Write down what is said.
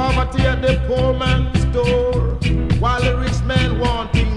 Poverty at the poor man's door, while the rich man wanting